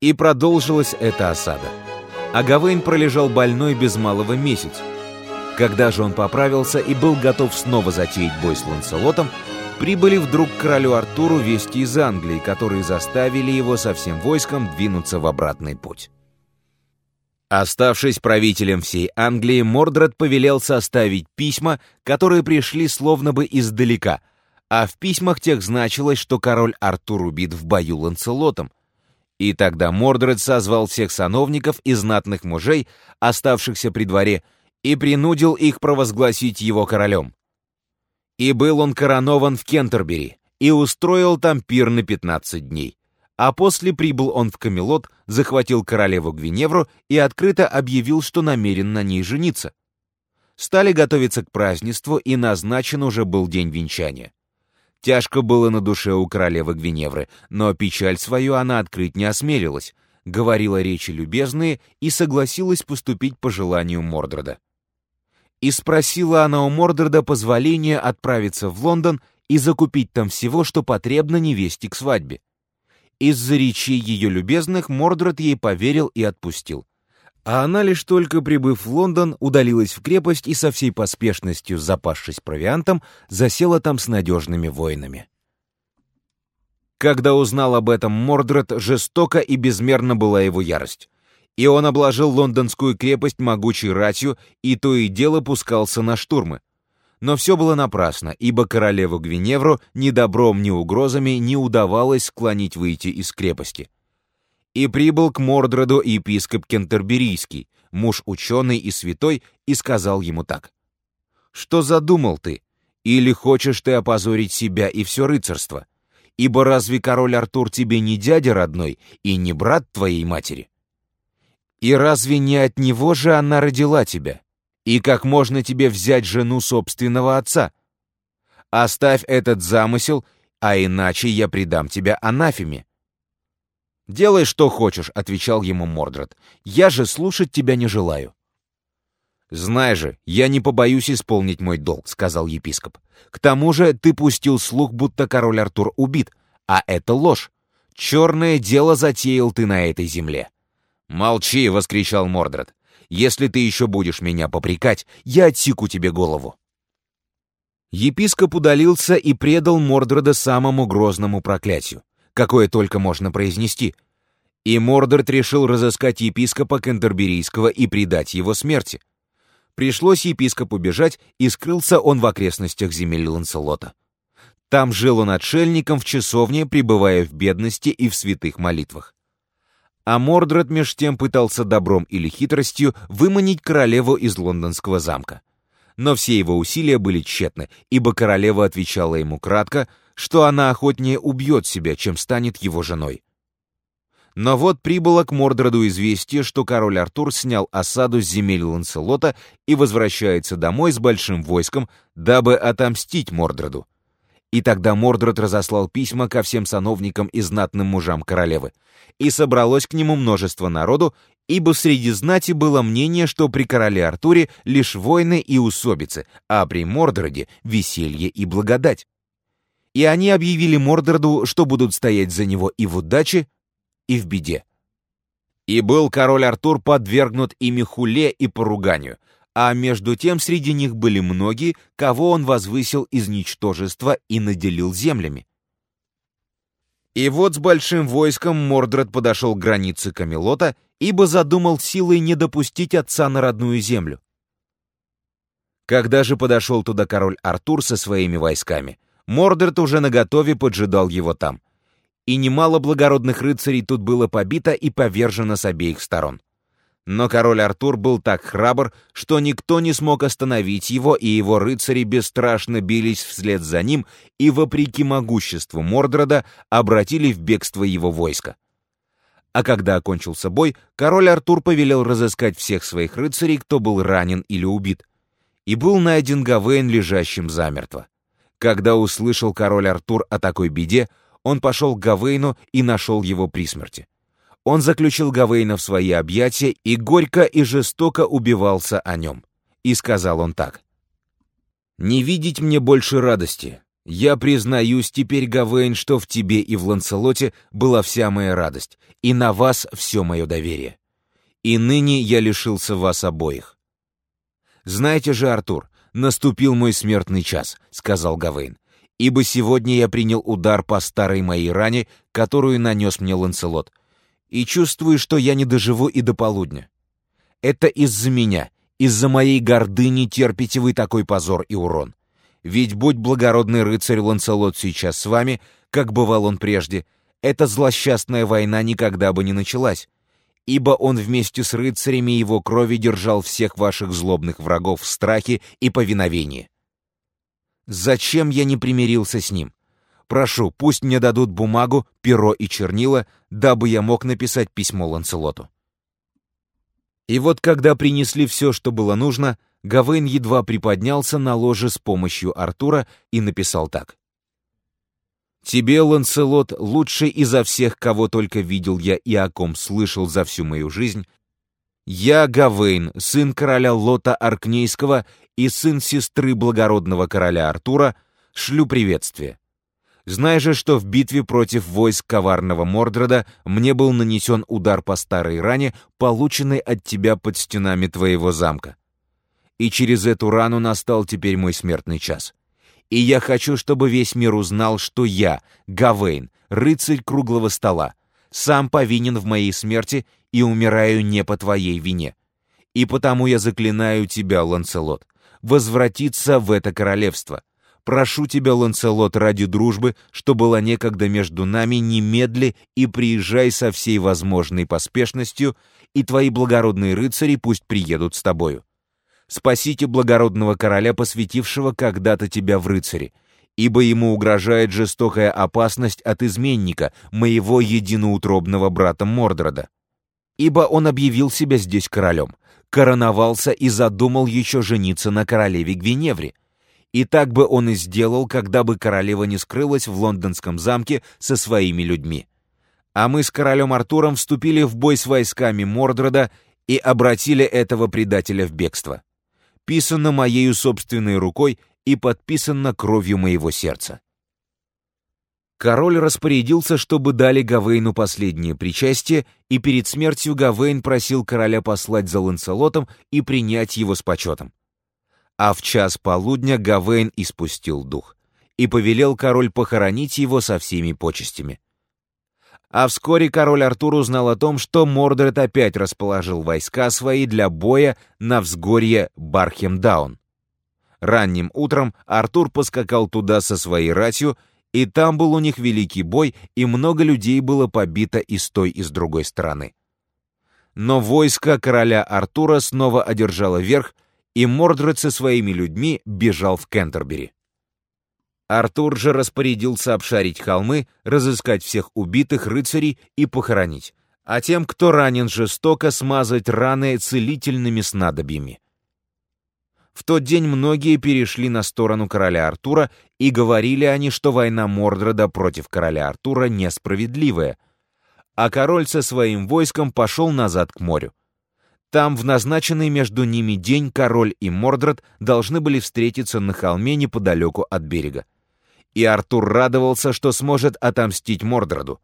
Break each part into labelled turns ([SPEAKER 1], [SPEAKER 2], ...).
[SPEAKER 1] И продолжилась эта осада. А Гавейн пролежал больной без малого месяц. Когда же он поправился и был готов снова затеять бой с Ланселотом, прибыли вдруг к королю Артуру вести из Англии, которые заставили его со всем войском двинуться в обратный путь. Оставшись правителем всей Англии, Мордред повелел составить письма, которые пришли словно бы издалека, а в письмах тех значилось, что король Артур убит в бою Ланцелотом. И тогда Мордред созвал всех сановников и знатных мужей, оставшихся при дворе, и принудил их провозгласить его королем. И был он коронован в Кентербери, и устроил там пир на 15 дней а после прибыл он в Камелот, захватил королеву Гвиневру и открыто объявил, что намерен на ней жениться. Стали готовиться к празднеству, и назначен уже был день венчания. Тяжко было на душе у королевы Гвиневры, но печаль свою она открыть не осмелилась, говорила речи любезные и согласилась поступить по желанию Мордреда. И спросила она у Мордреда позволения отправиться в Лондон и закупить там всего, что потребно невесте к свадьбе. Из-за речей ее любезных Мордред ей поверил и отпустил. А она лишь только прибыв в Лондон, удалилась в крепость и со всей поспешностью, запасшись провиантом, засела там с надежными воинами. Когда узнал об этом Мордред, жестоко и безмерно была его ярость. И он обложил лондонскую крепость могучей ратью и то и дело пускался на штурмы. Но все было напрасно, ибо королеву Гвиневру ни добром, ни угрозами не удавалось склонить выйти из крепости. И прибыл к Мордреду епископ Кентерберийский, муж ученый и святой, и сказал ему так. «Что задумал ты? Или хочешь ты опозорить себя и все рыцарство? Ибо разве король Артур тебе не дядя родной и не брат твоей матери? И разве не от него же она родила тебя?» И как можно тебе взять жену собственного отца? Оставь этот замысел, а иначе я предам тебя анафеме. «Делай, что хочешь», — отвечал ему Мордред. «Я же слушать тебя не желаю». «Знай же, я не побоюсь исполнить мой долг», — сказал епископ. «К тому же ты пустил слух, будто король Артур убит, а это ложь. Черное дело затеял ты на этой земле». «Молчи!» — воскричал Мордред. Если ты еще будешь меня попрекать, я отсеку тебе голову». Епископ удалился и предал Мордреда самому грозному проклятию, какое только можно произнести. И Мордред решил разыскать епископа Кентерберийского и предать его смерти. Пришлось епископу бежать, и скрылся он в окрестностях земель Ланселота. Там жил он отшельником в часовне, пребывая в бедности и в святых молитвах а Мордред меж тем пытался добром или хитростью выманить королеву из лондонского замка. Но все его усилия были тщетны, ибо королева отвечала ему кратко, что она охотнее убьет себя, чем станет его женой. Но вот прибыло к Мордреду известие, что король Артур снял осаду с земель Ланселота и возвращается домой с большим войском, дабы отомстить Мордреду. И тогда Мордред разослал письма ко всем сановникам и знатным мужам королевы, и собралось к нему множество народу, ибо среди знати было мнение, что при короле Артуре лишь войны и усобицы, а при Мордреде — веселье и благодать. И они объявили Мордреду, что будут стоять за него и в удаче, и в беде. И был король Артур подвергнут ими хуле и поруганию, а между тем среди них были многие, кого он возвысил из ничтожества и наделил землями. И вот с большим войском Мордред подошел к границе Камелота, ибо задумал силой не допустить отца на родную землю. Когда же подошел туда король Артур со своими войсками, Мордред уже наготове поджидал его там. И немало благородных рыцарей тут было побито и повержено с обеих сторон. Но король Артур был так храбр, что никто не смог остановить его, и его рыцари бесстрашно бились вслед за ним и, вопреки могуществу Мордрода, обратили в бегство его войско. А когда окончился бой, король Артур повелел разыскать всех своих рыцарей, кто был ранен или убит. И был найден Гавейн лежащим замертво. Когда услышал король Артур о такой беде, он пошел к Гавейну и нашел его при смерти он заключил Гавейна в свои объятия и горько и жестоко убивался о нем. И сказал он так. «Не видеть мне больше радости, Я признаюсь теперь, Гавейн, что в тебе и в Ланселоте была вся моя радость, и на вас все мое доверие. И ныне я лишился вас обоих. Знаете же, Артур, наступил мой смертный час, сказал Гавейн, ибо сегодня я принял удар по старой моей ране, которую нанес мне Ланселот, и чувствую, что я не доживу и до полудня. Это из-за меня, из-за моей гордыни терпите вы такой позор и урон. Ведь будь благородный рыцарь Ланселот сейчас с вами, как бывал он прежде, эта злосчастная война никогда бы не началась, ибо он вместе с рыцарями его крови держал всех ваших злобных врагов в страхе и повиновении. Зачем я не примирился с ним? Прошу, пусть мне дадут бумагу, перо и чернила, дабы я мог написать письмо Ланселоту. И вот когда принесли все, что было нужно, Гавейн едва приподнялся на ложе с помощью Артура и написал так. «Тебе, Ланселот, лучший изо всех, кого только видел я и о ком слышал за всю мою жизнь, я, Гавейн, сын короля Лота Аркнейского и сын сестры благородного короля Артура, шлю приветствие. Знай же, что в битве против войск коварного Мордреда мне был нанесен удар по старой ране, полученной от тебя под стенами твоего замка и через эту рану настал теперь мой смертный час. И я хочу, чтобы весь мир узнал, что я, Гавейн, рыцарь круглого стола, сам повинен в моей смерти и умираю не по твоей вине. И потому я заклинаю тебя, Ланцелот, возвратиться в это королевство. Прошу тебя, Ланцелот, ради дружбы, что была некогда между нами, немедли и приезжай со всей возможной поспешностью, и твои благородные рыцари пусть приедут с тобою спасите благородного короля, посвятившего когда-то тебя в рыцари, ибо ему угрожает жестокая опасность от изменника, моего единоутробного брата Мордрода. Ибо он объявил себя здесь королем, короновался и задумал еще жениться на королеве Гвиневре. И так бы он и сделал, когда бы королева не скрылась в лондонском замке со своими людьми. А мы с королем Артуром вступили в бой с войсками Мордрода и обратили этого предателя в бегство писано моею собственной рукой и подписано кровью моего сердца. Король распорядился, чтобы дали Гавейну последнее причастие, и перед смертью Гавейн просил короля послать за Ланселотом и принять его с почетом. А в час полудня Гавейн испустил дух, и повелел король похоронить его со всеми почестями. А вскоре король Артур узнал о том, что Мордред опять расположил войска свои для боя на взгорье Бархемдаун. Ранним утром Артур поскакал туда со своей ратью, и там был у них великий бой, и много людей было побито и с той, и с другой стороны. Но войско короля Артура снова одержало верх, и Мордред со своими людьми бежал в Кентербери. Артур же распорядился обшарить холмы, разыскать всех убитых рыцарей и похоронить, а тем, кто ранен жестоко, смазать раны целительными снадобьями. В тот день многие перешли на сторону короля Артура, и говорили они, что война Мордреда против короля Артура несправедливая, а король со своим войском пошел назад к морю. Там, в назначенный между ними день, король и Мордред должны были встретиться на холме неподалеку от берега и Артур радовался, что сможет отомстить Мордроду.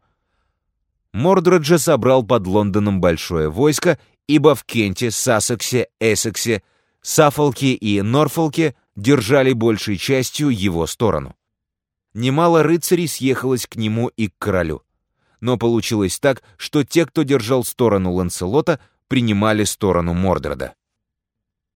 [SPEAKER 1] Мордред же собрал под Лондоном большое войско, ибо в Кенте, Сассексе, Эссексе, Саффолке и Норфолке держали большей частью его сторону. Немало рыцарей съехалось к нему и к королю. Но получилось так, что те, кто держал сторону Ланселота, принимали сторону Мордреда.